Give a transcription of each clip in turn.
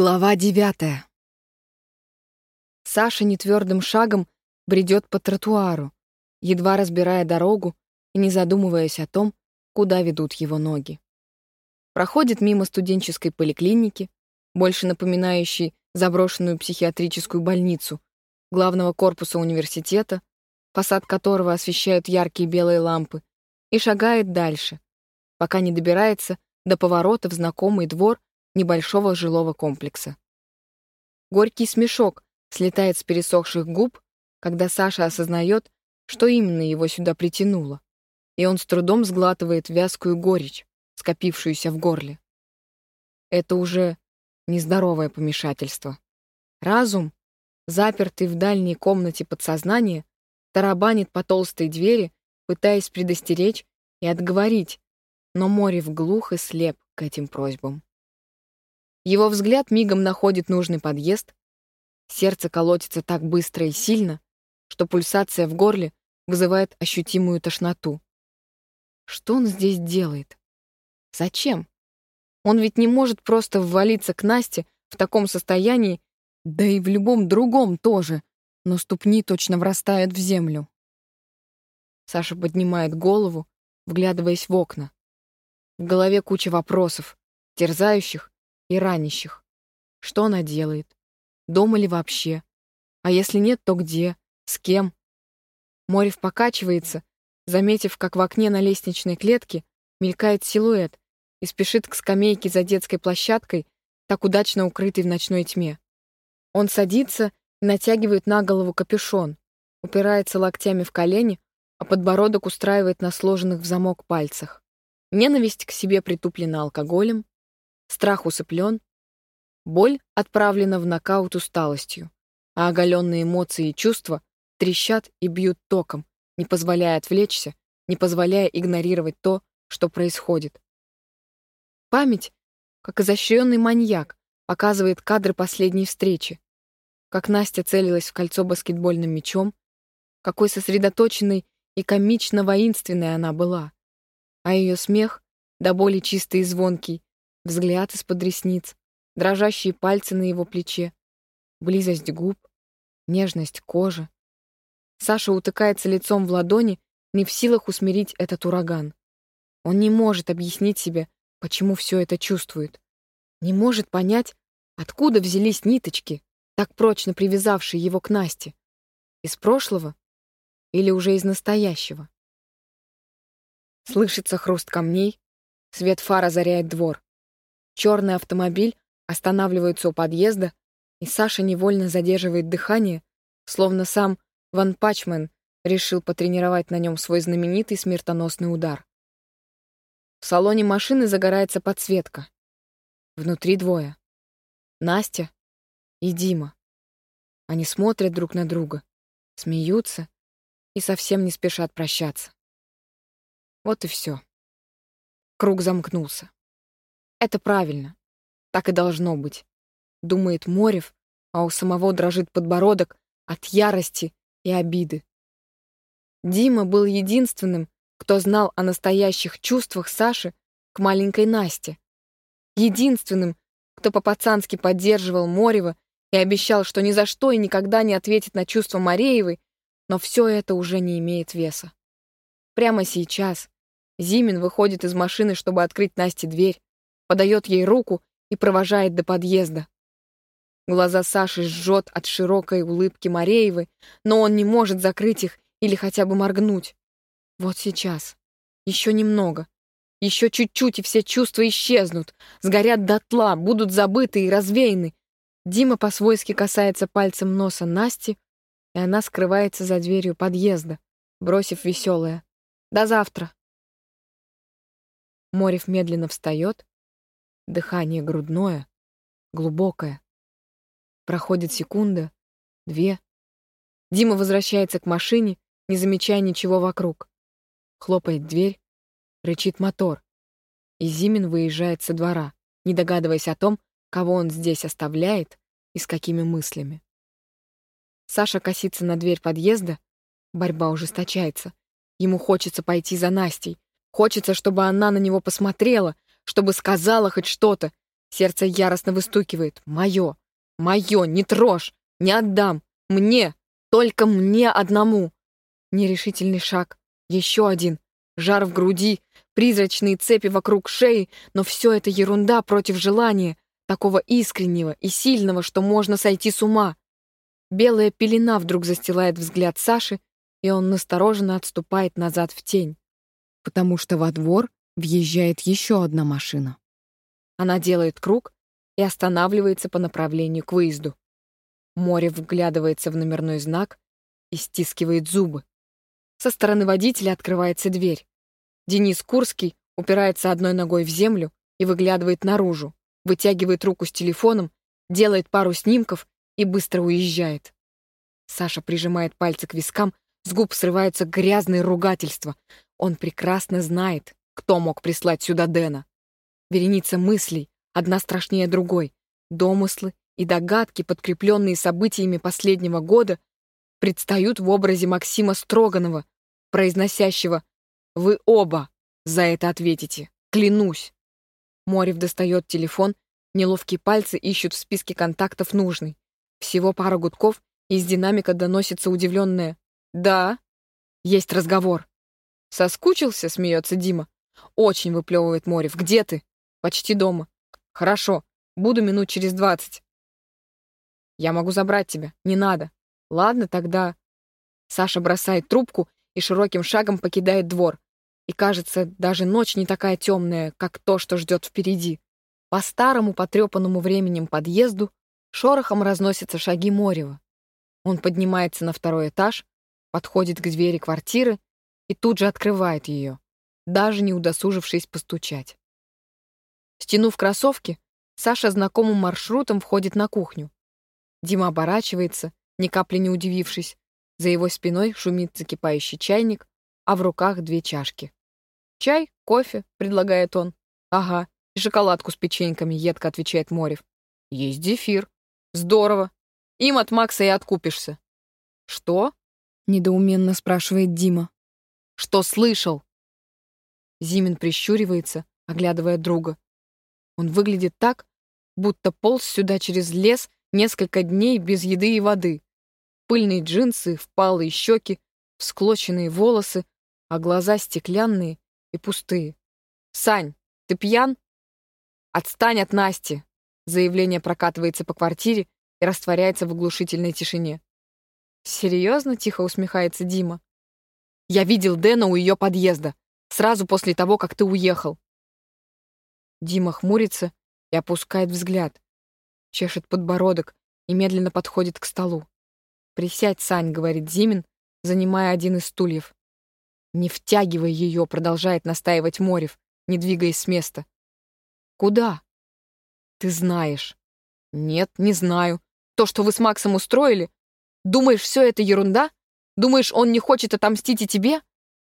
Глава девятая. Саша нетвердым шагом бредет по тротуару, едва разбирая дорогу и не задумываясь о том, куда ведут его ноги. Проходит мимо студенческой поликлиники, больше напоминающей заброшенную психиатрическую больницу, главного корпуса университета, фасад которого освещают яркие белые лампы, и шагает дальше, пока не добирается до поворота в знакомый двор небольшого жилого комплекса. Горький смешок слетает с пересохших губ, когда Саша осознает, что именно его сюда притянуло, и он с трудом сглатывает вязкую горечь, скопившуюся в горле. Это уже нездоровое помешательство. Разум, запертый в дальней комнате подсознания, тарабанит по толстой двери, пытаясь предостеречь и отговорить, но Морев глух и слеп к этим просьбам. Его взгляд мигом находит нужный подъезд. Сердце колотится так быстро и сильно, что пульсация в горле вызывает ощутимую тошноту. Что он здесь делает? Зачем? Он ведь не может просто ввалиться к Насте в таком состоянии, да и в любом другом тоже, но ступни точно врастают в землю. Саша поднимает голову, вглядываясь в окна. В голове куча вопросов, терзающих и ранящих. Что она делает? Дома ли вообще? А если нет, то где? С кем? Морев покачивается, заметив, как в окне на лестничной клетке мелькает силуэт и спешит к скамейке за детской площадкой, так удачно укрытой в ночной тьме. Он садится и натягивает на голову капюшон, упирается локтями в колени, а подбородок устраивает на сложенных в замок пальцах. Ненависть к себе притуплена алкоголем, Страх усыплен, боль отправлена в нокаут усталостью, а оголенные эмоции и чувства трещат и бьют током, не позволяя отвлечься, не позволяя игнорировать то, что происходит. Память, как изощренный маньяк, показывает кадры последней встречи, как Настя целилась в кольцо баскетбольным мячом, какой сосредоточенной и комично воинственной она была, а ее смех, до боли чистый и звонкий, взгляд из-под ресниц, дрожащие пальцы на его плече, близость губ, нежность кожи. Саша утыкается лицом в ладони, не в силах усмирить этот ураган. Он не может объяснить себе, почему все это чувствует. Не может понять, откуда взялись ниточки, так прочно привязавшие его к Насте. Из прошлого или уже из настоящего? Слышится хруст камней, свет фар озаряет двор. Черный автомобиль останавливается у подъезда, и Саша невольно задерживает дыхание, словно сам Ван Пачмен решил потренировать на нем свой знаменитый смертоносный удар. В салоне машины загорается подсветка. Внутри двое. Настя и Дима. Они смотрят друг на друга, смеются и совсем не спешат прощаться. Вот и все. Круг замкнулся. Это правильно. Так и должно быть. Думает Морев, а у самого дрожит подбородок от ярости и обиды. Дима был единственным, кто знал о настоящих чувствах Саши к маленькой Насте. Единственным, кто по-пацански поддерживал Морева и обещал, что ни за что и никогда не ответит на чувства Мареевой, но все это уже не имеет веса. Прямо сейчас Зимин выходит из машины, чтобы открыть Насте дверь подает ей руку и провожает до подъезда. Глаза Саши жжет от широкой улыбки Мареевой, но он не может закрыть их или хотя бы моргнуть. Вот сейчас. Еще немного. Еще чуть-чуть, и все чувства исчезнут, сгорят дотла, будут забыты и развеяны. Дима по-свойски касается пальцем носа Насти, и она скрывается за дверью подъезда, бросив веселое. «До завтра!» Морев медленно встает, Дыхание грудное, глубокое. Проходит секунда, две. Дима возвращается к машине, не замечая ничего вокруг. Хлопает дверь, рычит мотор. И Зимин выезжает со двора, не догадываясь о том, кого он здесь оставляет и с какими мыслями. Саша косится на дверь подъезда, борьба ужесточается. Ему хочется пойти за Настей, хочется, чтобы она на него посмотрела, чтобы сказала хоть что-то, Сердце яростно выстукивает. «Мое! Мое! Не трожь! Не отдам! Мне! Только мне одному!» Нерешительный шаг. Еще один. Жар в груди, призрачные цепи вокруг шеи, но все это ерунда против желания, такого искреннего и сильного, что можно сойти с ума. Белая пелена вдруг застилает взгляд Саши, и он настороженно отступает назад в тень, потому что во двор въезжает еще одна машина. Она делает круг и останавливается по направлению к выезду. Море вглядывается в номерной знак и стискивает зубы. Со стороны водителя открывается дверь. Денис Курский упирается одной ногой в землю и выглядывает наружу, вытягивает руку с телефоном, делает пару снимков и быстро уезжает. Саша прижимает пальцы к вискам, с губ срываются грязные ругательства. Он прекрасно знает, кто мог прислать сюда Дэна. Вереница мыслей, одна страшнее другой. Домыслы и догадки, подкрепленные событиями последнего года, предстают в образе Максима Строганова, произносящего «Вы оба за это ответите, клянусь». Морев достает телефон, неловкие пальцы ищут в списке контактов нужный. Всего пара гудков, из динамика доносится удивленное «Да, есть разговор». «Соскучился?» — смеется Дима. «Очень», — выплевывает Морев. «Где ты?» «Почти дома». «Хорошо, буду минут через двадцать». «Я могу забрать тебя. Не надо». «Ладно, тогда...» Саша бросает трубку и широким шагом покидает двор. И кажется, даже ночь не такая темная, как то, что ждет впереди. По старому, потрепанному временем подъезду шорохом разносятся шаги Морева. Он поднимается на второй этаж, подходит к двери квартиры и тут же открывает ее, даже не удосужившись постучать. Стянув кроссовки, Саша знакомым маршрутом входит на кухню. Дима оборачивается, ни капли не удивившись. За его спиной шумит закипающий чайник, а в руках две чашки. «Чай? Кофе?» — предлагает он. «Ага, и шоколадку с печеньками», — едко отвечает Морев. «Есть зефир. Здорово. Им от Макса и откупишься». «Что?» недоуменно спрашивает Дима. Что слышал? Зимин прищуривается, оглядывая друга. Он выглядит так, будто полз сюда через лес несколько дней без еды и воды. Пыльные джинсы, впалые щеки, всклоченные волосы, а глаза стеклянные и пустые. «Сань, ты пьян?» «Отстань от Насти!» Заявление прокатывается по квартире и растворяется в оглушительной тишине. «Серьезно?» — тихо усмехается Дима. «Я видел Дэна у ее подъезда, сразу после того, как ты уехал». Дима хмурится и опускает взгляд, чешет подбородок и медленно подходит к столу. «Присядь, Сань», — говорит Зимин, занимая один из стульев. «Не втягивай ее», — продолжает настаивать Морев, не двигаясь с места. «Куда?» «Ты знаешь». «Нет, не знаю. То, что вы с Максом устроили, Думаешь, все это ерунда? Думаешь, он не хочет отомстить и тебе?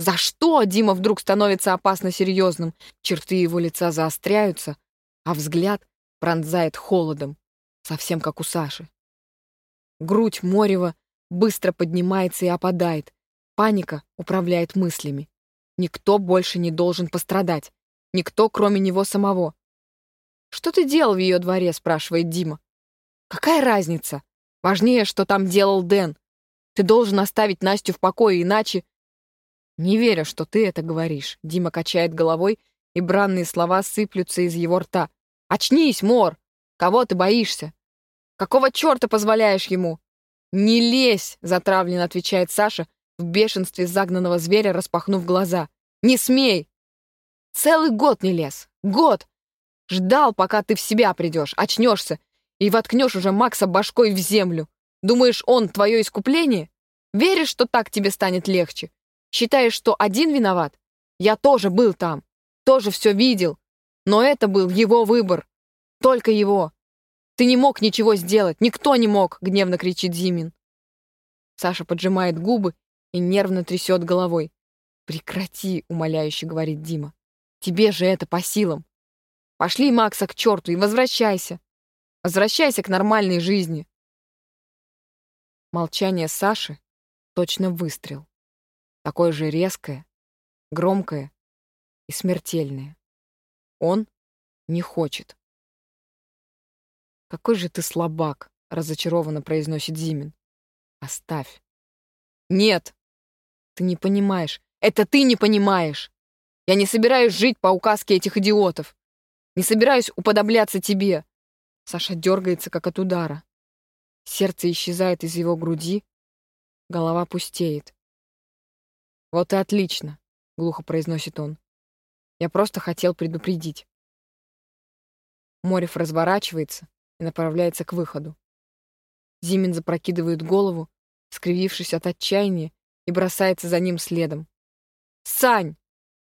За что Дима вдруг становится опасно серьезным? Черты его лица заостряются, а взгляд пронзает холодом, совсем как у Саши. Грудь Морева быстро поднимается и опадает. Паника управляет мыслями. Никто больше не должен пострадать. Никто, кроме него самого. «Что ты делал в ее дворе?» — спрашивает Дима. «Какая разница? Важнее, что там делал Дэн. Ты должен оставить Настю в покое, иначе... Не верю, что ты это говоришь. Дима качает головой, и бранные слова сыплются из его рта. Очнись, Мор! Кого ты боишься? Какого черта позволяешь ему? Не лезь, затравленно отвечает Саша, в бешенстве загнанного зверя, распахнув глаза. Не смей! Целый год не лез. Год! Ждал, пока ты в себя придешь, очнешься и воткнешь уже Макса башкой в землю. Думаешь, он твое искупление? Веришь, что так тебе станет легче? Считаешь, что один виноват? Я тоже был там, тоже все видел. Но это был его выбор. Только его. Ты не мог ничего сделать, никто не мог, гневно кричит Зимин. Саша поджимает губы и нервно трясет головой. «Прекрати», — умоляюще говорит Дима. «Тебе же это по силам. Пошли Макса к черту и возвращайся. Возвращайся к нормальной жизни. Молчание Саши точно выстрел. Такое же резкое, громкое и смертельное. Он не хочет. «Какой же ты слабак!» — разочарованно произносит Зимин. «Оставь». «Нет!» «Ты не понимаешь. Это ты не понимаешь! Я не собираюсь жить по указке этих идиотов. Не собираюсь уподобляться тебе!» Саша дергается, как от удара. Сердце исчезает из его груди, голова пустеет. «Вот и отлично», — глухо произносит он. «Я просто хотел предупредить». Морев разворачивается и направляется к выходу. Зимин запрокидывает голову, скривившись от отчаяния, и бросается за ним следом. «Сань!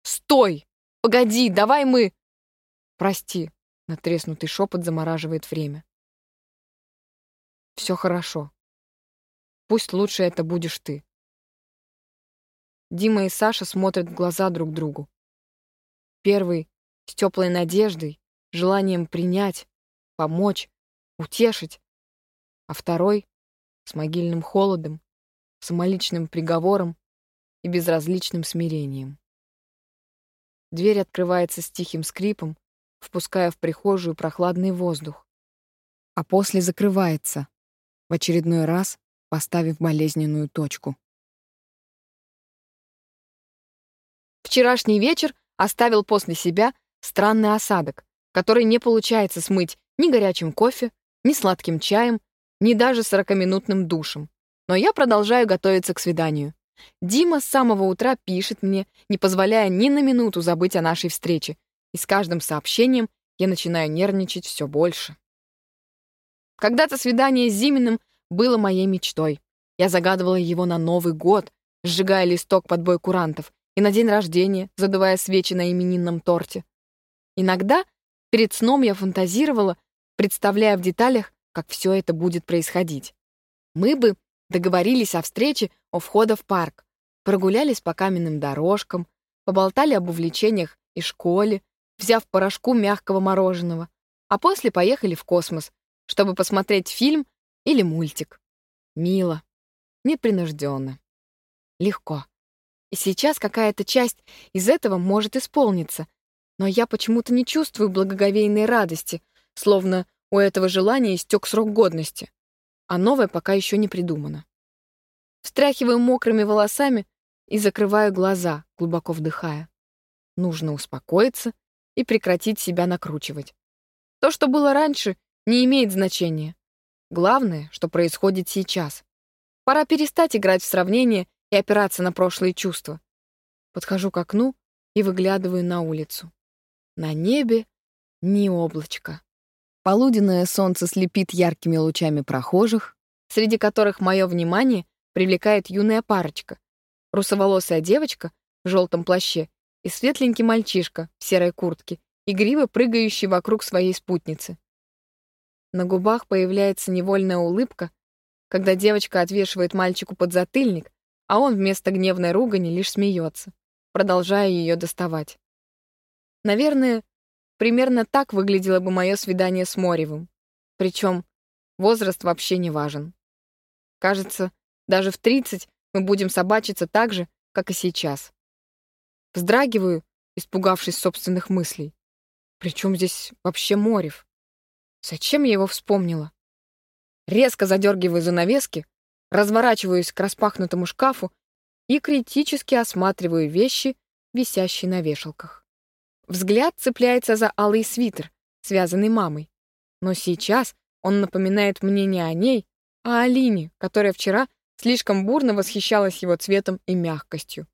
Стой! Погоди, давай мы...» «Прости», — натреснутый шепот замораживает время. «Все хорошо. Пусть лучше это будешь ты». Дима и Саша смотрят в глаза друг другу. Первый — с теплой надеждой, желанием принять, помочь, утешить, а второй — с могильным холодом, самоличным приговором и безразличным смирением. Дверь открывается с тихим скрипом, впуская в прихожую прохладный воздух, а после закрывается, в очередной раз поставив болезненную точку. Вчерашний вечер оставил после себя странный осадок, который не получается смыть ни горячим кофе, ни сладким чаем, ни даже сорокаминутным душем. Но я продолжаю готовиться к свиданию. Дима с самого утра пишет мне, не позволяя ни на минуту забыть о нашей встрече, и с каждым сообщением я начинаю нервничать все больше. Когда-то свидание с Зиминым было моей мечтой. Я загадывала его на Новый год, сжигая листок под бой курантов, и на день рождения, задувая свечи на именинном торте. Иногда перед сном я фантазировала, представляя в деталях, как все это будет происходить. Мы бы договорились о встрече у входа в парк, прогулялись по каменным дорожкам, поболтали об увлечениях и школе, взяв порошку мягкого мороженого, а после поехали в космос, чтобы посмотреть фильм или мультик. Мило, непринужденно, легко. И сейчас какая-то часть из этого может исполниться, но я почему-то не чувствую благоговейной радости, словно у этого желания истек срок годности, а новое пока еще не придумано. Встряхиваю мокрыми волосами и закрываю глаза, глубоко вдыхая. Нужно успокоиться и прекратить себя накручивать. То, что было раньше, не имеет значения. Главное, что происходит сейчас. Пора перестать играть в сравнение и опираться на прошлые чувства. Подхожу к окну и выглядываю на улицу. На небе ни облачка. Полуденное солнце слепит яркими лучами прохожих, среди которых мое внимание привлекает юная парочка. Русоволосая девочка в желтом плаще и светленький мальчишка в серой куртке, игриво прыгающий вокруг своей спутницы. На губах появляется невольная улыбка, когда девочка отвешивает мальчику подзатыльник, а он вместо гневной ругани лишь смеется, продолжая ее доставать. Наверное, примерно так выглядело бы мое свидание с Моревым. Причем возраст вообще не важен. Кажется, даже в 30 мы будем собачиться так же, как и сейчас. Вздрагиваю, испугавшись собственных мыслей. Причем здесь вообще Морев? Зачем я его вспомнила? Резко задергиваю занавески, разворачиваюсь к распахнутому шкафу и критически осматриваю вещи, висящие на вешалках. Взгляд цепляется за алый свитер, связанный мамой. Но сейчас он напоминает мне не о ней, а о Алине, которая вчера слишком бурно восхищалась его цветом и мягкостью.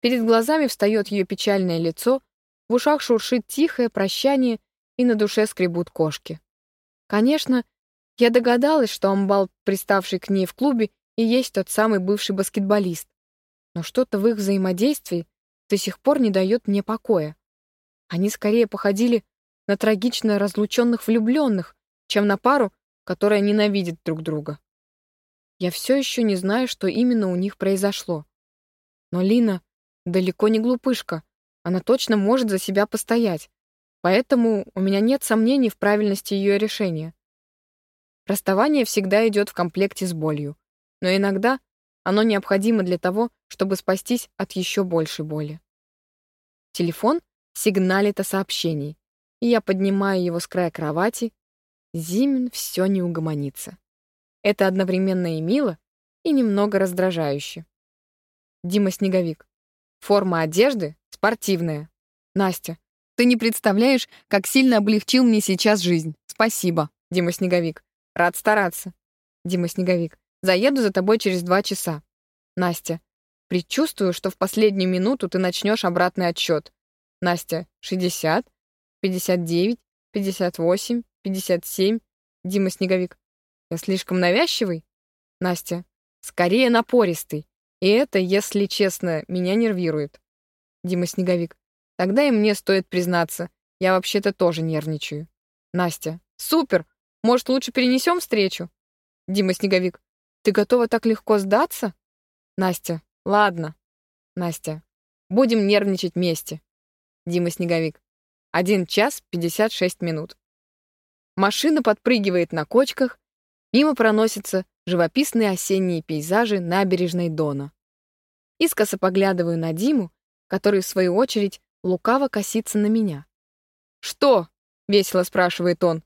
Перед глазами встает ее печальное лицо, в ушах шуршит тихое прощание, и на душе скребут кошки. Конечно, я догадалась, что амбал, приставший к ней в клубе, и есть тот самый бывший баскетболист. Но что-то в их взаимодействии до сих пор не дает мне покоя. Они скорее походили на трагично разлученных влюбленных, чем на пару, которая ненавидит друг друга. Я все еще не знаю, что именно у них произошло. Но Лина далеко не глупышка. Она точно может за себя постоять. Поэтому у меня нет сомнений в правильности ее решения. Расставание всегда идет в комплекте с болью, но иногда оно необходимо для того, чтобы спастись от еще большей боли. Телефон сигналит о сообщении, и я поднимаю его с края кровати Зимин все не угомонится. Это одновременно и мило, и немного раздражающе. Дима Снеговик. Форма одежды спортивная. Настя. Ты не представляешь, как сильно облегчил мне сейчас жизнь. Спасибо, Дима Снеговик. Рад стараться. Дима Снеговик. Заеду за тобой через два часа. Настя. Предчувствую, что в последнюю минуту ты начнешь обратный отсчет. Настя. 60, 59, 58, 57. Дима Снеговик. Я слишком навязчивый? Настя. Скорее напористый. И это, если честно, меня нервирует. Дима Снеговик. Тогда и мне стоит признаться. Я вообще-то тоже нервничаю. Настя. Супер! Может, лучше перенесем встречу? Дима Снеговик. Ты готова так легко сдаться? Настя. Ладно. Настя. Будем нервничать вместе. Дима Снеговик. Один час пятьдесят шесть минут. Машина подпрыгивает на кочках, мимо проносятся живописные осенние пейзажи набережной Дона. Искоса поглядываю на Диму, который, в свою очередь, лукаво косится на меня. «Что?» — весело спрашивает он.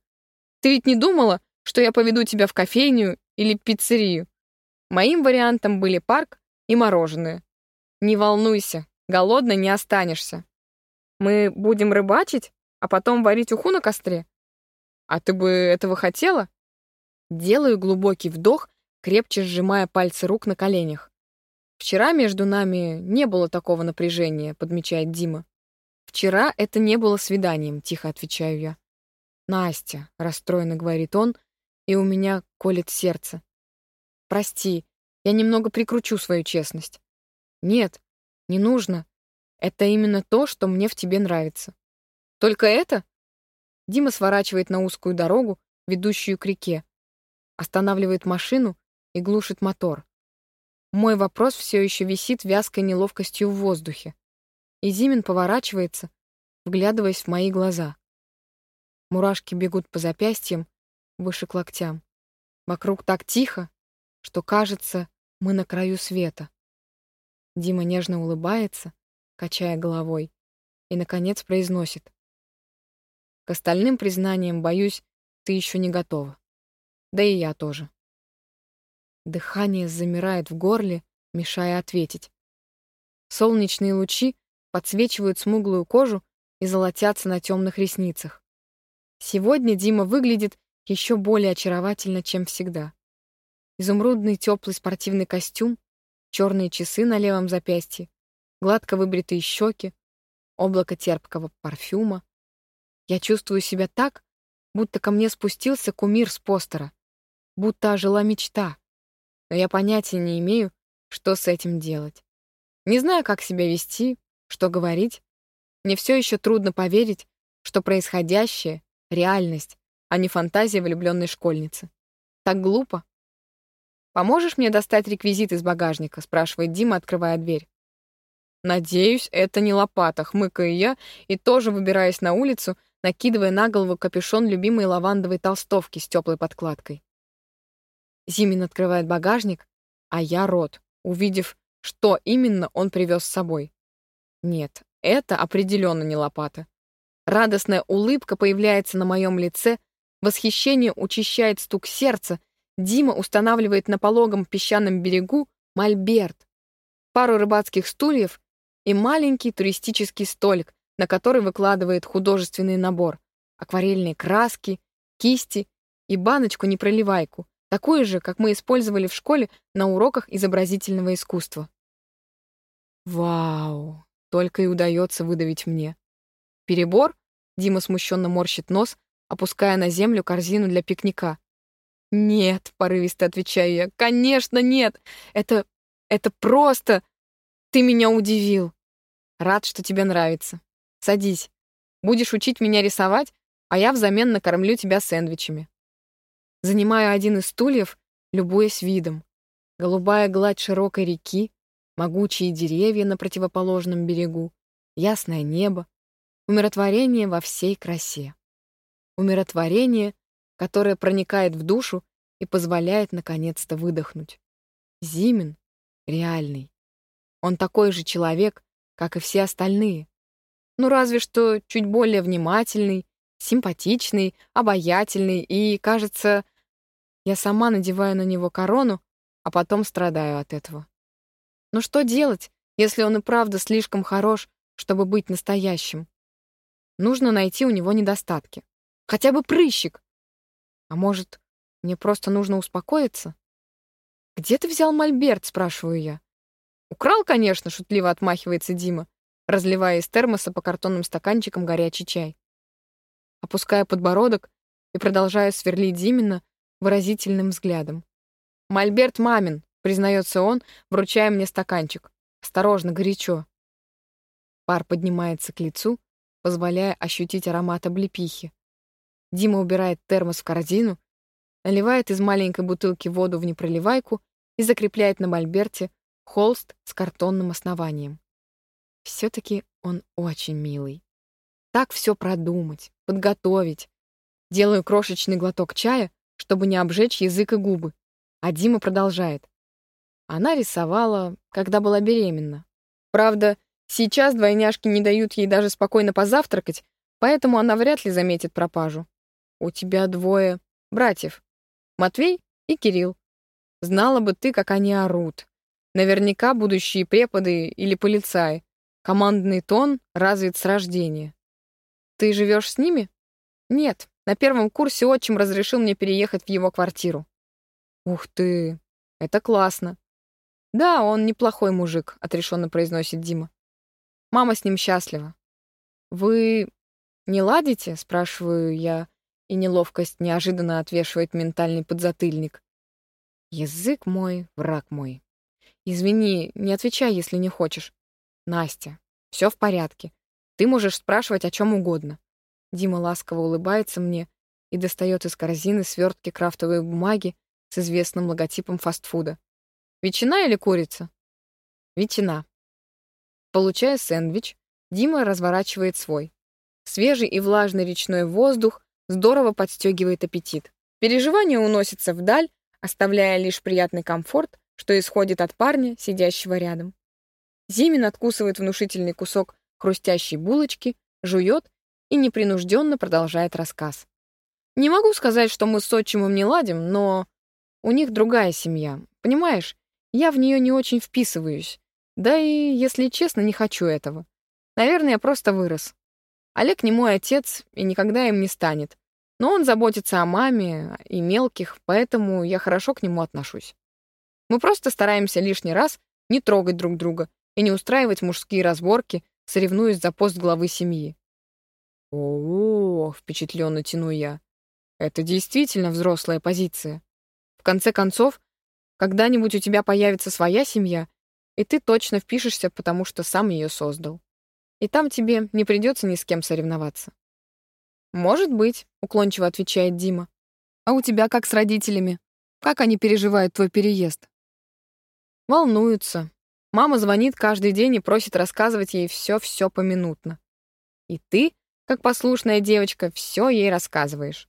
«Ты ведь не думала, что я поведу тебя в кофейню или пиццерию?» Моим вариантом были парк и мороженое. «Не волнуйся, голодно не останешься. Мы будем рыбачить, а потом варить уху на костре? А ты бы этого хотела?» Делаю глубокий вдох, крепче сжимая пальцы рук на коленях. «Вчера между нами не было такого напряжения», — подмечает Дима. «Вчера это не было свиданием», — тихо отвечаю я. «Настя», — расстроенно говорит он, и у меня колет сердце. «Прости, я немного прикручу свою честность». «Нет, не нужно. Это именно то, что мне в тебе нравится». «Только это?» Дима сворачивает на узкую дорогу, ведущую к реке, останавливает машину и глушит мотор. Мой вопрос все еще висит вязкой неловкостью в воздухе. И Зимин поворачивается, вглядываясь в мои глаза. Мурашки бегут по запястьям, выше к локтям. Вокруг так тихо, что кажется, мы на краю света. Дима нежно улыбается, качая головой, и, наконец, произносит. К остальным признаниям, боюсь, ты еще не готова. Да и я тоже. Дыхание замирает в горле, мешая ответить. Солнечные лучи подсвечивают смуглую кожу и золотятся на темных ресницах. Сегодня Дима выглядит еще более очаровательно, чем всегда. Изумрудный теплый спортивный костюм, черные часы на левом запястье, гладко выбритые щеки, облако терпкого парфюма. Я чувствую себя так, будто ко мне спустился кумир с постера будто ожила мечта. Но я понятия не имею, что с этим делать. Не знаю, как себя вести, что говорить. Мне все еще трудно поверить, что происходящее — реальность, а не фантазия влюбленной школьницы. Так глупо. «Поможешь мне достать реквизит из багажника?» — спрашивает Дима, открывая дверь. «Надеюсь, это не лопата», — хмыкаю я и тоже выбираясь на улицу, накидывая на голову капюшон любимой лавандовой толстовки с теплой подкладкой. Зимин открывает багажник, а я рот, увидев, что именно он привез с собой. Нет, это определенно не лопата. Радостная улыбка появляется на моем лице, восхищение учащает стук сердца, Дима устанавливает на пологом песчаном берегу мольберт, пару рыбацких стульев и маленький туристический столик, на который выкладывает художественный набор, акварельные краски, кисти и баночку-непроливайку, такую же, как мы использовали в школе на уроках изобразительного искусства. Вау, только и удается выдавить мне. Перебор? Дима смущенно морщит нос, опуская на землю корзину для пикника. «Нет», — порывисто отвечаю я, — «конечно нет! Это... это просто... Ты меня удивил. Рад, что тебе нравится. Садись. Будешь учить меня рисовать, а я взамен накормлю тебя сэндвичами. Занимаю один из стульев, любуясь видом. Голубая гладь широкой реки, могучие деревья на противоположном берегу, ясное небо, умиротворение во всей красе. Умиротворение, которое проникает в душу и позволяет наконец-то выдохнуть. Зимин реальный. Он такой же человек, как и все остальные. Ну, разве что чуть более внимательный Симпатичный, обаятельный и, кажется, я сама надеваю на него корону, а потом страдаю от этого. Но что делать, если он и правда слишком хорош, чтобы быть настоящим? Нужно найти у него недостатки. Хотя бы прыщик. А может, мне просто нужно успокоиться? «Где ты взял мольберт?» — спрашиваю я. «Украл, конечно», — шутливо отмахивается Дима, разливая из термоса по картонным стаканчикам горячий чай. Опускаю подбородок и продолжаю сверлить Димина выразительным взглядом. «Мольберт мамин», — признается он, вручая мне стаканчик. «Осторожно, горячо». Пар поднимается к лицу, позволяя ощутить аромат облепихи. Дима убирает термос в корзину, наливает из маленькой бутылки воду в непроливайку и закрепляет на мольберте холст с картонным основанием. Все-таки он очень милый. Так все продумать, подготовить. Делаю крошечный глоток чая, чтобы не обжечь язык и губы. А Дима продолжает. Она рисовала, когда была беременна. Правда, сейчас двойняшки не дают ей даже спокойно позавтракать, поэтому она вряд ли заметит пропажу. У тебя двое братьев. Матвей и Кирилл. Знала бы ты, как они орут. Наверняка будущие преподы или полицаи. Командный тон развит с рождения. Ты живешь с ними? Нет. На первом курсе отчим разрешил мне переехать в его квартиру. Ух ты, это классно. Да, он неплохой мужик, отрешенно произносит Дима. Мама с ним счастлива. Вы не ладите? Спрашиваю я, и неловкость неожиданно отвешивает ментальный подзатыльник. Язык мой, враг мой. Извини, не отвечай, если не хочешь. Настя, все в порядке. Ты можешь спрашивать о чем угодно. Дима ласково улыбается мне и достает из корзины свертки крафтовой бумаги с известным логотипом фастфуда. Ветчина или курица? Ветчина. Получая сэндвич, Дима разворачивает свой. Свежий и влажный речной воздух здорово подстегивает аппетит. Переживания уносятся вдаль, оставляя лишь приятный комфорт, что исходит от парня, сидящего рядом. Зимин откусывает внушительный кусок хрустящей булочки, жует и непринужденно продолжает рассказ. Не могу сказать, что мы с отчимом не ладим, но у них другая семья. Понимаешь, я в нее не очень вписываюсь. Да и, если честно, не хочу этого. Наверное, я просто вырос. Олег не мой отец и никогда им не станет. Но он заботится о маме и мелких, поэтому я хорошо к нему отношусь. Мы просто стараемся лишний раз не трогать друг друга и не устраивать мужские разборки, соревнуясь за пост главы семьи. О, -о, -о впечатленно тяну я. Это действительно взрослая позиция. В конце концов, когда-нибудь у тебя появится своя семья, и ты точно впишешься, потому что сам ее создал и там тебе не придется ни с кем соревноваться. «Может быть», — уклончиво отвечает Дима. «А у тебя как с родителями? Как они переживают твой переезд?» Волнуются. Мама звонит каждый день и просит рассказывать ей все-все поминутно. И ты, как послушная девочка, все ей рассказываешь.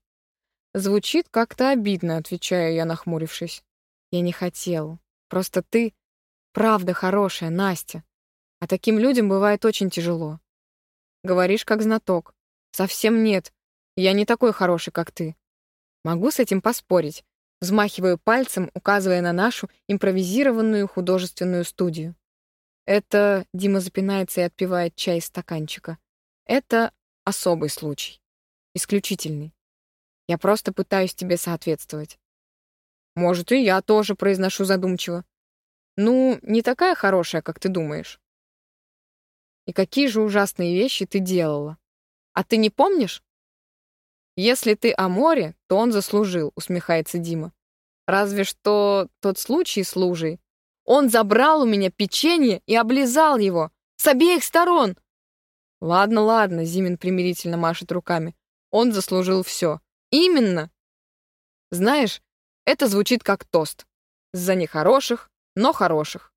Звучит как-то обидно, отвечаю я, нахмурившись. Я не хотел. Просто ты правда хорошая, Настя. А таким людям бывает очень тяжело. Говоришь как знаток. Совсем нет. Я не такой хороший, как ты. Могу с этим поспорить. Взмахиваю пальцем, указывая на нашу импровизированную художественную студию. Это... Дима запинается и отпивает чай из стаканчика. Это особый случай. Исключительный. Я просто пытаюсь тебе соответствовать. Может, и я тоже произношу задумчиво. Ну, не такая хорошая, как ты думаешь. И какие же ужасные вещи ты делала. А ты не помнишь? Если ты о море, то он заслужил, усмехается Дима. Разве что тот случай с лужей. Он забрал у меня печенье и облизал его. С обеих сторон. Ладно, ладно, Зимин примирительно машет руками. Он заслужил все. Именно. Знаешь, это звучит как тост. За нехороших, но хороших.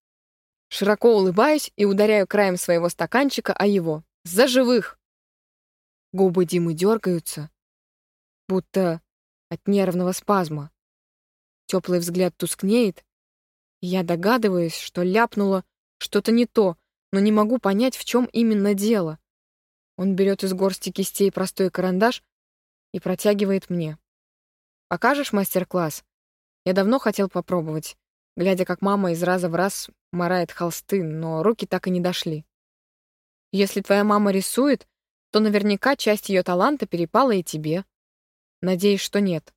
Широко улыбаюсь и ударяю краем своего стаканчика о его. За живых! Губы Димы дергаются, будто от нервного спазма. Теплый взгляд тускнеет, я догадываюсь, что ляпнула что-то не то, но не могу понять, в чем именно дело. Он берет из горсти кистей простой карандаш, и протягивает мне. «Покажешь мастер-класс? Я давно хотел попробовать, глядя, как мама из раза в раз морает холсты, но руки так и не дошли. Если твоя мама рисует, то наверняка часть ее таланта перепала и тебе. Надеюсь, что нет».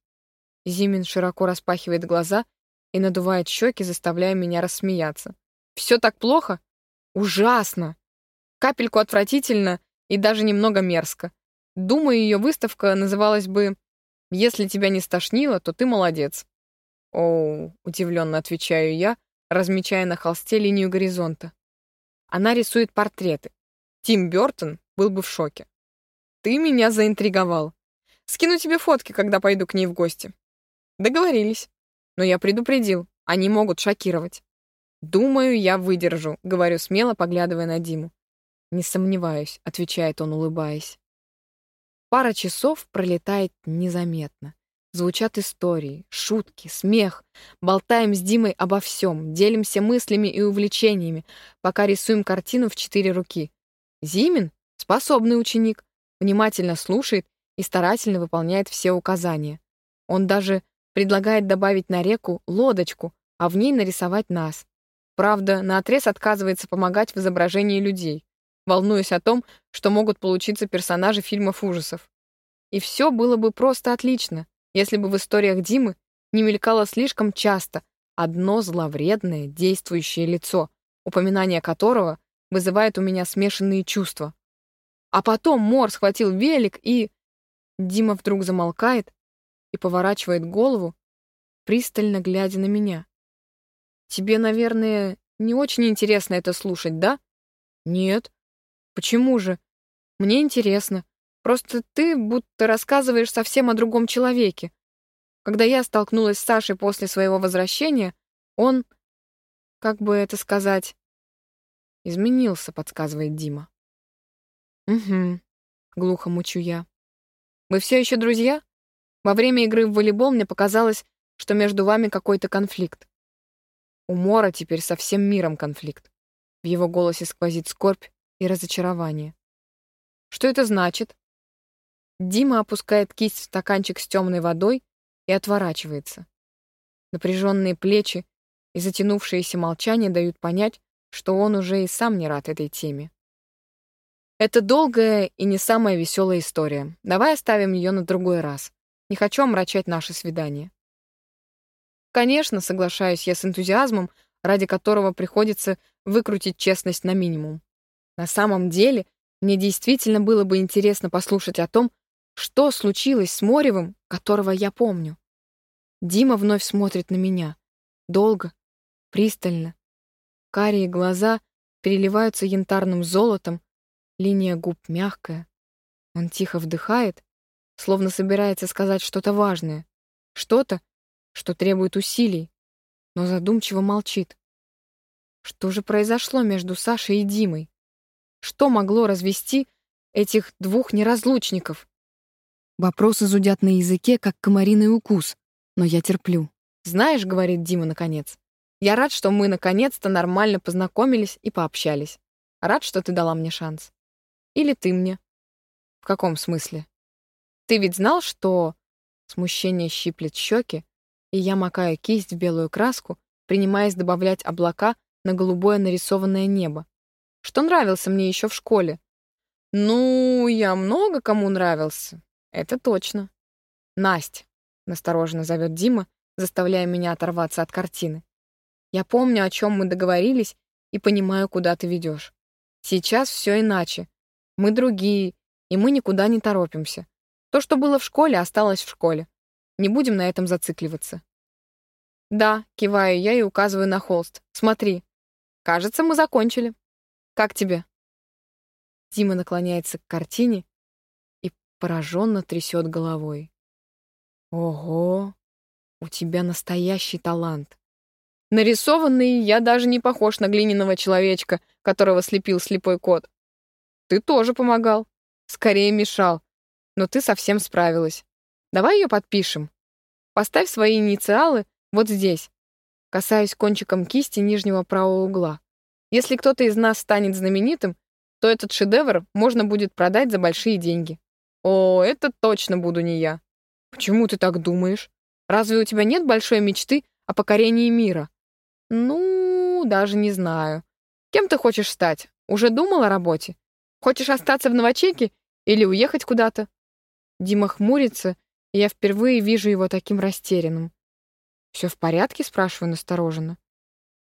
Зимин широко распахивает глаза и надувает щеки, заставляя меня рассмеяться. «Все так плохо? Ужасно! Капельку отвратительно и даже немного мерзко. Думаю, ее выставка называлась бы «Если тебя не стошнило, то ты молодец». «Оу», — удивленно отвечаю я, размечая на холсте линию горизонта. Она рисует портреты. Тим Бёртон был бы в шоке. «Ты меня заинтриговал. Скину тебе фотки, когда пойду к ней в гости». «Договорились. Но я предупредил, они могут шокировать». «Думаю, я выдержу», — говорю смело, поглядывая на Диму. «Не сомневаюсь», — отвечает он, улыбаясь. Пара часов пролетает незаметно. Звучат истории, шутки, смех. Болтаем с Димой обо всем, делимся мыслями и увлечениями, пока рисуем картину в четыре руки. Зимин — способный ученик, внимательно слушает и старательно выполняет все указания. Он даже предлагает добавить на реку лодочку, а в ней нарисовать нас. Правда, наотрез отказывается помогать в изображении людей волнуясь о том, что могут получиться персонажи фильмов ужасов. И все было бы просто отлично, если бы в историях Димы не мелькало слишком часто одно зловредное действующее лицо, упоминание которого вызывает у меня смешанные чувства. А потом Мор схватил велик и... Дима вдруг замолкает и поворачивает голову, пристально глядя на меня. «Тебе, наверное, не очень интересно это слушать, да?» «Нет», Почему же? Мне интересно. Просто ты будто рассказываешь совсем о другом человеке. Когда я столкнулась с Сашей после своего возвращения, он, как бы это сказать, изменился, подсказывает Дима. Угу, глухо мучу я. Вы все еще друзья? Во время игры в волейбол мне показалось, что между вами какой-то конфликт. У Мора теперь со всем миром конфликт. В его голосе сквозит скорбь и разочарование. Что это значит? Дима опускает кисть в стаканчик с темной водой и отворачивается. Напряженные плечи и затянувшееся молчание дают понять, что он уже и сам не рад этой теме. Это долгая и не самая веселая история. Давай оставим ее на другой раз. Не хочу омрачать наше свидание. Конечно, соглашаюсь я с энтузиазмом, ради которого приходится выкрутить честность на минимум. На самом деле, мне действительно было бы интересно послушать о том, что случилось с Моревым, которого я помню. Дима вновь смотрит на меня. Долго, пристально. Карие глаза переливаются янтарным золотом, линия губ мягкая. Он тихо вдыхает, словно собирается сказать что-то важное. Что-то, что требует усилий, но задумчиво молчит. Что же произошло между Сашей и Димой? Что могло развести этих двух неразлучников? Вопросы зудят на языке, как комариный укус, но я терплю. «Знаешь», — говорит Дима наконец, «я рад, что мы наконец-то нормально познакомились и пообщались. Рад, что ты дала мне шанс. Или ты мне?» «В каком смысле?» «Ты ведь знал, что...» Смущение щиплет щеки, и я макаю кисть в белую краску, принимаясь добавлять облака на голубое нарисованное небо что нравился мне еще в школе. Ну, я много кому нравился. Это точно. Настя, настороженно зовет Дима, заставляя меня оторваться от картины. Я помню, о чем мы договорились, и понимаю, куда ты ведешь. Сейчас все иначе. Мы другие, и мы никуда не торопимся. То, что было в школе, осталось в школе. Не будем на этом зацикливаться. Да, киваю я и указываю на холст. Смотри. Кажется, мы закончили. Как тебе?» Дима наклоняется к картине пораженно трясет головой. «Ого! У тебя настоящий талант. Нарисованный я даже не похож на глиняного человечка, которого слепил слепой кот. Ты тоже помогал. Скорее мешал. Но ты совсем справилась. Давай ее подпишем. Поставь свои инициалы вот здесь. Касаюсь кончиком кисти нижнего правого угла. Если кто-то из нас станет знаменитым, то этот шедевр можно будет продать за большие деньги. О, это точно буду не я. Почему ты так думаешь? Разве у тебя нет большой мечты о покорении мира? Ну, даже не знаю. Кем ты хочешь стать? Уже думал о работе? Хочешь остаться в новочеке или уехать куда-то? Дима хмурится, и я впервые вижу его таким растерянным. «Все в порядке?» — спрашиваю настороженно.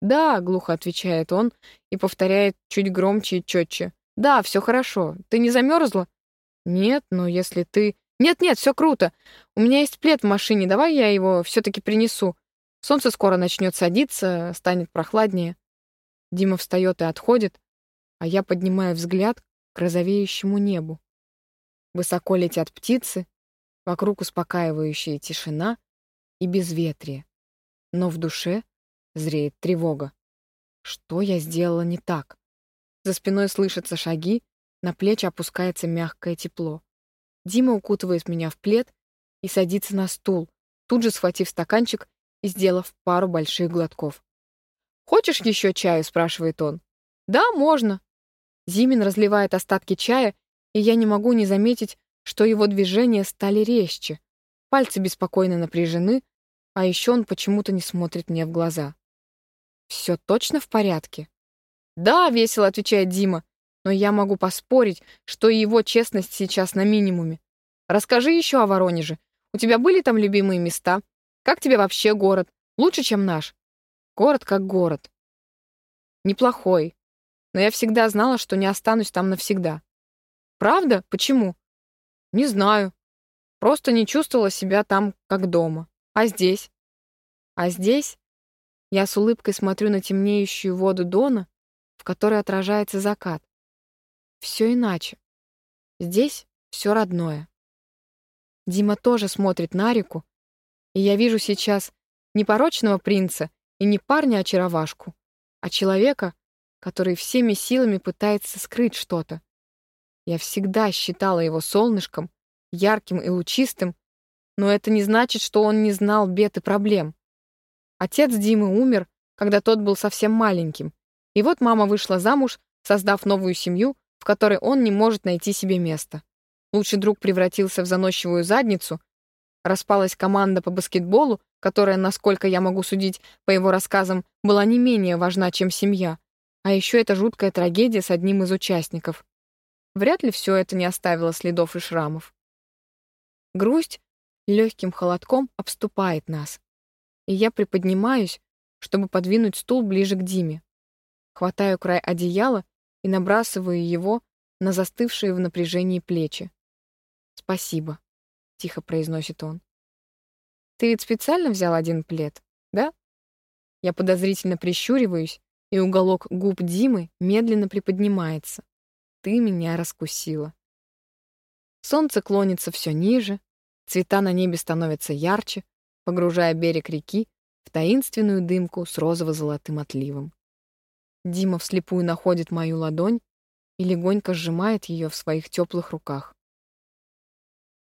«Да», — глухо отвечает он и повторяет чуть громче и четче. «Да, все хорошо. Ты не замерзла?» «Нет, но если ты...» «Нет-нет, все круто. У меня есть плед в машине, давай я его все-таки принесу. Солнце скоро начнет садиться, станет прохладнее». Дима встает и отходит, а я поднимаю взгляд к розовеющему небу. Высоко летят птицы, вокруг успокаивающая тишина и безветрие. Но в душе зреет тревога. Что я сделала не так? За спиной слышатся шаги, на плечи опускается мягкое тепло. Дима укутывает меня в плед и садится на стул, тут же схватив стаканчик и сделав пару больших глотков. «Хочешь еще чаю?» — спрашивает он. «Да, можно». Зимин разливает остатки чая, и я не могу не заметить, что его движения стали резче. Пальцы беспокойно напряжены, а еще он почему-то не смотрит мне в глаза. «Все точно в порядке?» «Да», — весело отвечает Дима, но я могу поспорить, что его честность сейчас на минимуме. Расскажи еще о Воронеже. У тебя были там любимые места? Как тебе вообще город? Лучше, чем наш? Город как город. Неплохой. Но я всегда знала, что не останусь там навсегда. Правда? Почему? Не знаю. Просто не чувствовала себя там, как дома. А здесь? А здесь я с улыбкой смотрю на темнеющую воду Дона, в которой отражается закат. Все иначе. Здесь все родное. Дима тоже смотрит на реку, и я вижу сейчас не порочного принца и не парня-очаровашку, а человека, который всеми силами пытается скрыть что-то. Я всегда считала его солнышком, ярким и лучистым, но это не значит, что он не знал бед и проблем. Отец Димы умер, когда тот был совсем маленьким, и вот мама вышла замуж, создав новую семью, в которой он не может найти себе места. Лучший друг превратился в заносчивую задницу, распалась команда по баскетболу, которая, насколько я могу судить по его рассказам, была не менее важна, чем семья. А еще это жуткая трагедия с одним из участников. Вряд ли все это не оставило следов и шрамов. Грусть легким холодком обступает нас, и я приподнимаюсь, чтобы подвинуть стул ближе к Диме. Хватаю край одеяла и набрасываю его на застывшие в напряжении плечи. «Спасибо», — тихо произносит он. «Ты ведь специально взял один плед, да?» Я подозрительно прищуриваюсь, и уголок губ Димы медленно приподнимается. «Ты меня раскусила». Солнце клонится все ниже, цвета на небе становятся ярче, погружая берег реки в таинственную дымку с розово-золотым отливом. Дима вслепую находит мою ладонь и легонько сжимает ее в своих теплых руках.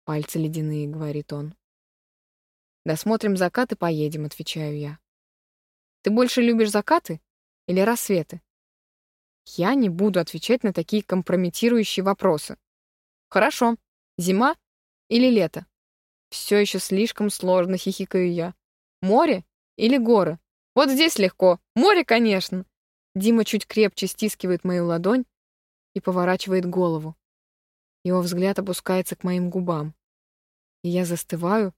«Пальцы ледяные», — говорит он. «Досмотрим закат и поедем», — отвечаю я. «Ты больше любишь закаты или рассветы?» Я не буду отвечать на такие компрометирующие вопросы. «Хорошо. Зима или лето?» Все еще слишком сложно, хихикаю я. «Море или горы?» «Вот здесь легко. Море, конечно!» Дима чуть крепче стискивает мою ладонь и поворачивает голову. Его взгляд опускается к моим губам. И я застываю,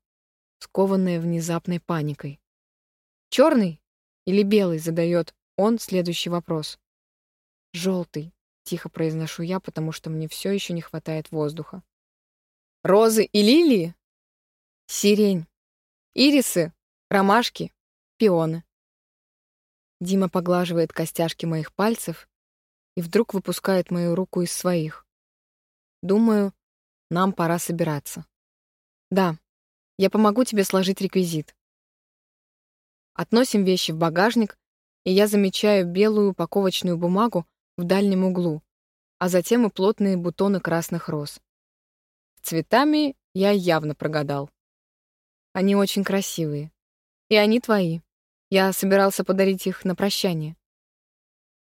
скованная внезапной паникой. «Черный или белый?» — задает он следующий вопрос. «Желтый», — тихо произношу я, потому что мне все еще не хватает воздуха. «Розы и лилии?» «Сирень. Ирисы, ромашки, пионы». Дима поглаживает костяшки моих пальцев и вдруг выпускает мою руку из своих. Думаю, нам пора собираться. Да, я помогу тебе сложить реквизит. Относим вещи в багажник, и я замечаю белую упаковочную бумагу в дальнем углу, а затем и плотные бутоны красных роз. Цветами я явно прогадал. Они очень красивые. И они твои. Я собирался подарить их на прощание.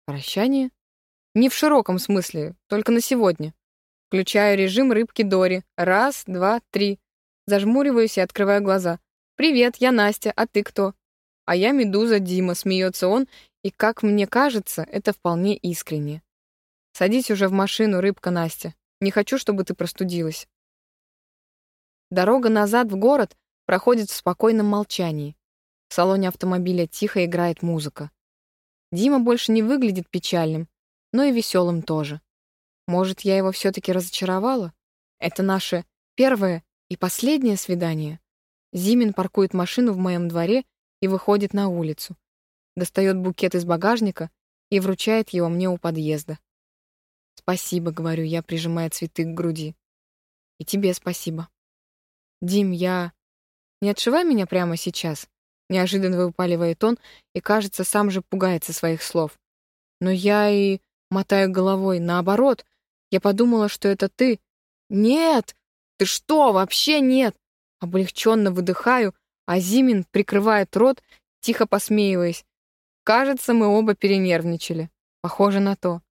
Прощание? Не в широком смысле, только на сегодня. Включаю режим рыбки Дори. Раз, два, три. Зажмуриваюсь и открываю глаза. «Привет, я Настя, а ты кто?» «А я Медуза Дима», — смеется он, и, как мне кажется, это вполне искренне. «Садись уже в машину, рыбка Настя. Не хочу, чтобы ты простудилась». Дорога назад в город проходит в спокойном молчании. В салоне автомобиля тихо играет музыка. Дима больше не выглядит печальным, но и веселым тоже. Может, я его все-таки разочаровала? Это наше первое и последнее свидание. Зимин паркует машину в моем дворе и выходит на улицу. Достает букет из багажника и вручает его мне у подъезда. «Спасибо», — говорю я, прижимая цветы к груди. «И тебе спасибо». «Дим, я...» «Не отшивай меня прямо сейчас», — неожиданно выпаливает он и, кажется, сам же пугается своих слов. «Но я и...» — мотаю головой. «Наоборот, я подумала, что это ты». «Нет! Ты что? Вообще нет!» Облегченно выдыхаю, а Зимин прикрывает рот, тихо посмеиваясь. Кажется, мы оба перенервничали. Похоже на то.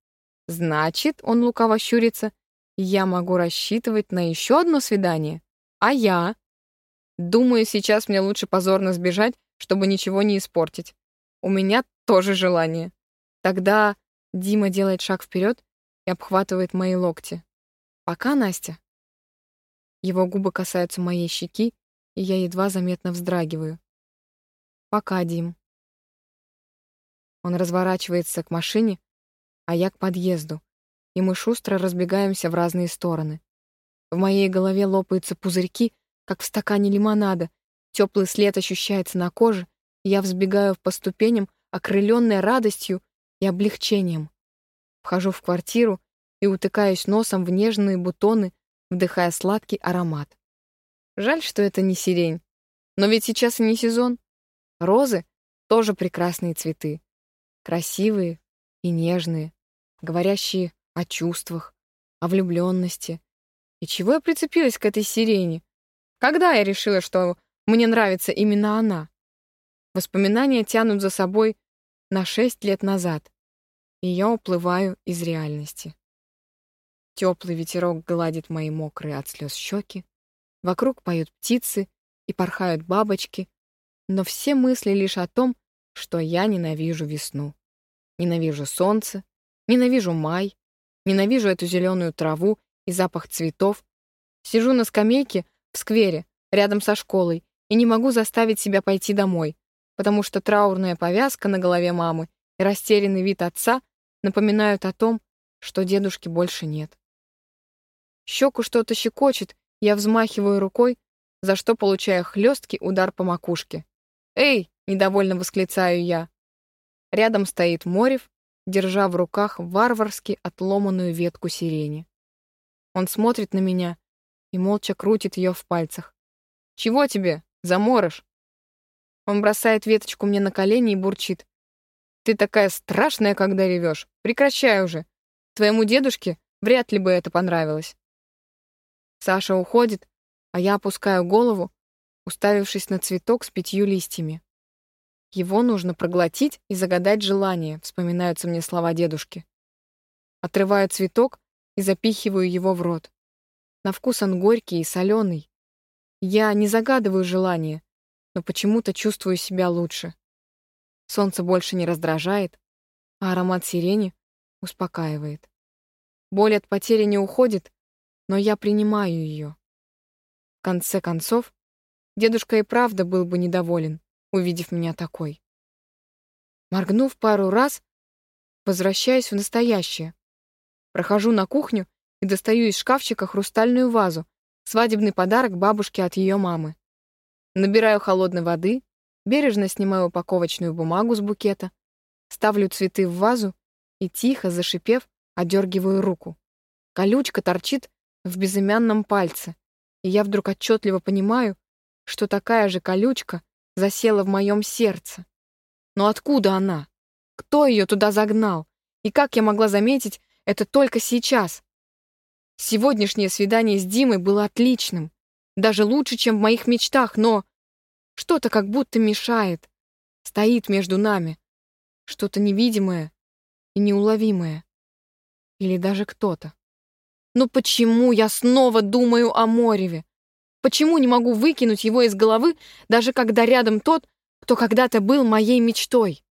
Значит, он лукаво щурится, я могу рассчитывать на еще одно свидание? А я? Думаю, сейчас мне лучше позорно сбежать, чтобы ничего не испортить. У меня тоже желание. Тогда Дима делает шаг вперед и обхватывает мои локти. Пока, Настя. Его губы касаются моей щеки, и я едва заметно вздрагиваю. Пока, Дим. Он разворачивается к машине, а я к подъезду, и мы шустро разбегаемся в разные стороны. В моей голове лопаются пузырьки, как в стакане лимонада. Теплый след ощущается на коже, я взбегаю по ступеням, окрыленная радостью и облегчением. Вхожу в квартиру и утыкаюсь носом в нежные бутоны, вдыхая сладкий аромат. Жаль, что это не сирень. Но ведь сейчас и не сезон. Розы — тоже прекрасные цветы. Красивые и нежные, говорящие о чувствах, о влюбленности. И чего я прицепилась к этой сирени? Когда я решила, что мне нравится именно она? Воспоминания тянут за собой на шесть лет назад, и я уплываю из реальности. Теплый ветерок гладит мои мокрые от слез щеки, вокруг поют птицы и порхают бабочки, но все мысли лишь о том, что я ненавижу весну. Ненавижу солнце, ненавижу май, ненавижу эту зеленую траву и запах цветов. Сижу на скамейке в сквере, рядом со школой, и не могу заставить себя пойти домой, потому что траурная повязка на голове мамы и растерянный вид отца напоминают о том, что дедушки больше нет. Щеку что-то щекочет, я взмахиваю рукой, за что получаю хлесткий удар по макушке. «Эй!» — недовольно восклицаю я. Рядом стоит Морев, держа в руках варварски отломанную ветку сирени. Он смотрит на меня и молча крутит ее в пальцах. «Чего тебе? Заморыш?» Он бросает веточку мне на колени и бурчит. «Ты такая страшная, когда ревешь. Прекращай уже. Твоему дедушке вряд ли бы это понравилось». Саша уходит, а я опускаю голову, уставившись на цветок с пятью листьями. Его нужно проглотить и загадать желание, вспоминаются мне слова дедушки. Отрываю цветок и запихиваю его в рот. На вкус он горький и соленый. Я не загадываю желание, но почему-то чувствую себя лучше. Солнце больше не раздражает, а аромат сирени успокаивает. Боль от потери не уходит, но я принимаю ее. В конце концов, дедушка и правда был бы недоволен, увидев меня такой. Моргнув пару раз, возвращаюсь в настоящее. Прохожу на кухню и достаю из шкафчика хрустальную вазу, свадебный подарок бабушке от ее мамы. Набираю холодной воды, бережно снимаю упаковочную бумагу с букета, ставлю цветы в вазу и, тихо зашипев, одергиваю руку. Колючка торчит в безымянном пальце, и я вдруг отчетливо понимаю, что такая же колючка засела в моем сердце. Но откуда она? Кто ее туда загнал? И как я могла заметить это только сейчас? Сегодняшнее свидание с Димой было отличным. Даже лучше, чем в моих мечтах, но... Что-то как будто мешает. Стоит между нами. Что-то невидимое и неуловимое. Или даже кто-то. Но почему я снова думаю о Мореве? Почему не могу выкинуть его из головы, даже когда рядом тот, кто когда-то был моей мечтой?